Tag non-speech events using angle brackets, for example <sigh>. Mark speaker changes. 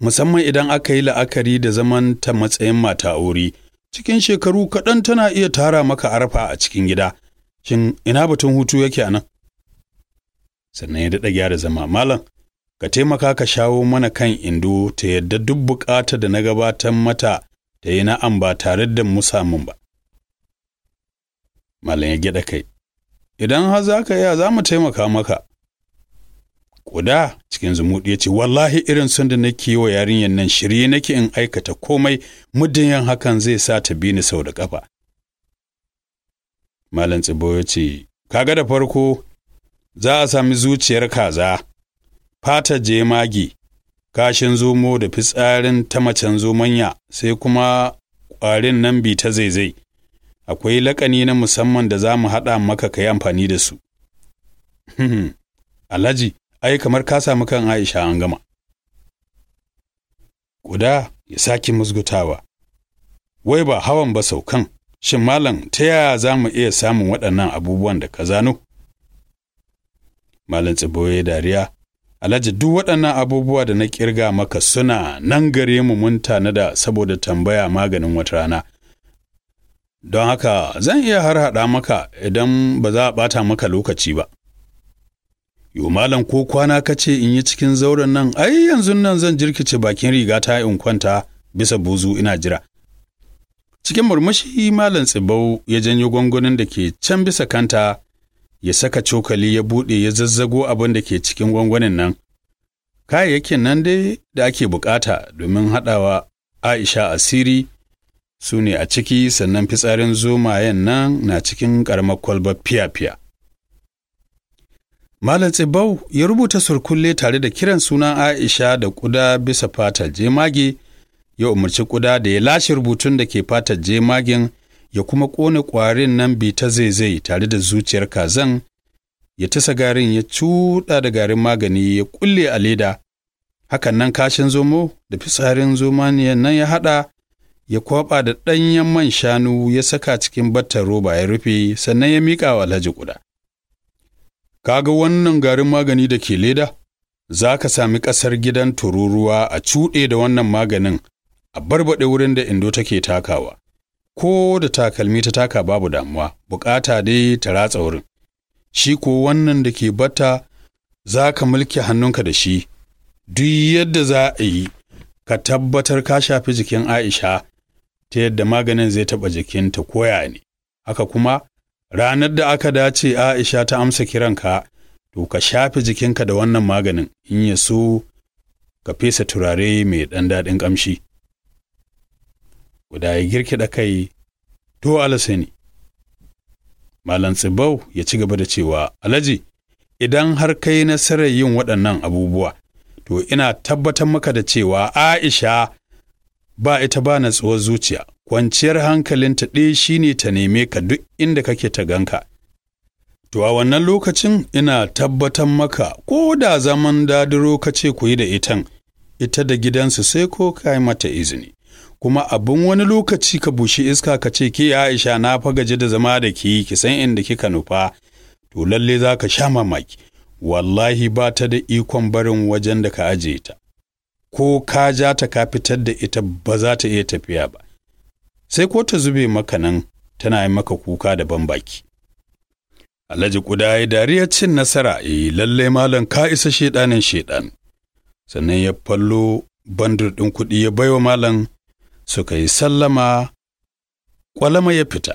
Speaker 1: musamman idan aka yi la'akari da zaman ta matsayin mata aure, cikin shekaru kaɗan tana iya tara maka arfa a cikin gida, shin ina batun hutu yake a nan? Sannan ya daɗa gyara zama, Malam, ka taimaka ka shawo mana kan indo ta yadda duk buƙatar da na gabatar mata ta yi na'am ba tare da musamun ba. Malam ya gyaɗa kai, idan har za ka iya za mu taimaka maka. Kuda cikin zumuɗi ya ce, Wallahi irin son da nake wa yarinyar nan shirye nake in aikata komai muddin yin hakan zai sa ta bi ni sau da ƙafa. Malam Tsibo ya ce, Kaga da farko, za a sami zuciyar kaza, fata jemage, kashin zomo da fitsarin ta macen zomanya, sai kuma ƙwarin nan bi ta zaizai. Akwai laƙani na musamman da za mu haɗa maka ka yi amfani da su. <laughs> Alhaji, ai kamar ka samu kan Aisha an gama. Guda ya sake musgutawa, wai ba hawan ba saukan, shin malam ta yaya za mu iya samun waɗannan abubuwan da ka zano? Malam tsiboye dariya, Alhaji duk waɗannan abubuwa da na ƙirga maka suna nan gare mu mun da saboda tambaya maganin wata rana. Don haka zan iya har haɗa maka idan ba za a ɓata maka lokaci ba. Yo malam ko kwana ka ce in yi cikin zauren nan, ai yanzu nan zan jirkice bakin rigata in kwanta bisa buzu ina jira. Cikin murmushi malam tsibau ya janyo gwangwanin da ke can bisa kanta, ya saka cokali ya buɗe ya zazzago abin da ke cikin gwangwanin nan. Kayayyakin nan dai da ake buƙata domin haɗawa Aisha asiri su ne a ciki sannan fitsarin zomayen nan na cikin ƙaramar kwalbar fiya-fiya. Malam Tsibau ya rubuta surkulle tare da kiran sunan Aisha da ƙuda bisa fatar jemage, ya umarci ƙuda da ya lashe rubutun da ke fatar jemagen ya kuma ƙone ƙwarin nan bi ta zaizai tare da zuciyar kazan, ya tasa garin ya cuɗa da garin magani ya ƙulle a leda, hakan nan kashin zomo da fitsarin zomaniyan nan ya haɗa, ya kwaɓa da ɗanyen man shanu ya saka cikin battar roba ya rufe sannan ya miƙa wa Alhaji ƙuda. Kaga wannan garin magani da ke leda? Za ka sami ƙasar gidan tururuwa a cuɗe da wannan maganin a barbaɗe wurin da indo take takawa. Ko da takalmi ta taka babu damuwa, buƙata dai ta ratsa wurin. Shi ko wannan da ke bata za ka mulki hannunka da shi, duk yadda za a yi, ka tabbatar ka shafi jikin Aisha ta yadda maganin zai taɓa jikinta koya ne. Haka kuma, ranar da aka dace Aisha ta amsa kiranka, to ka shafe jikinka da wannan maganin in ya so ka fesa turare mai ɗan daɗin ƙamshi. Guda ya girkiɗa kai, to alasani. Malam Tsibau ya ci gaba da cewa, Alhaji, idan har kai nasarar yin waɗannan abubuwa, to ina tabbatar maka da cewa Aisha ba ita ba natsuwar zuciya, kwanciyar hankalinta ɗaya shi ne ta neme ka duk inda kake ta ganka. To a wannan lokacin ina tabbatar maka ko da zaman dadiro ka ce ku yi da itan, ita da gidansu sai ko ka yi mata izini. Kuma abin wani lokaci ka bushi iska ka ce ke Aisha na fa gaji da zama da ki ki san inda kika nufa, to lalle za ka sha mamaki, wallahi ba ta da ikon barin wajen da ka aje ta. Ko ka ja ta ka fitar da ita ba za ta iya tafiya ba. Sai ko ta zube maka nan tana yi maka kuka da ban baki. Alhaji Kuda ya dariya cin nasara, eh lallai malam ka isa shedanin shedan. Sannan ya fallo bandir ɗin kuɗi ya baiwa malam suka yi sallama, ƙwalama ya fita.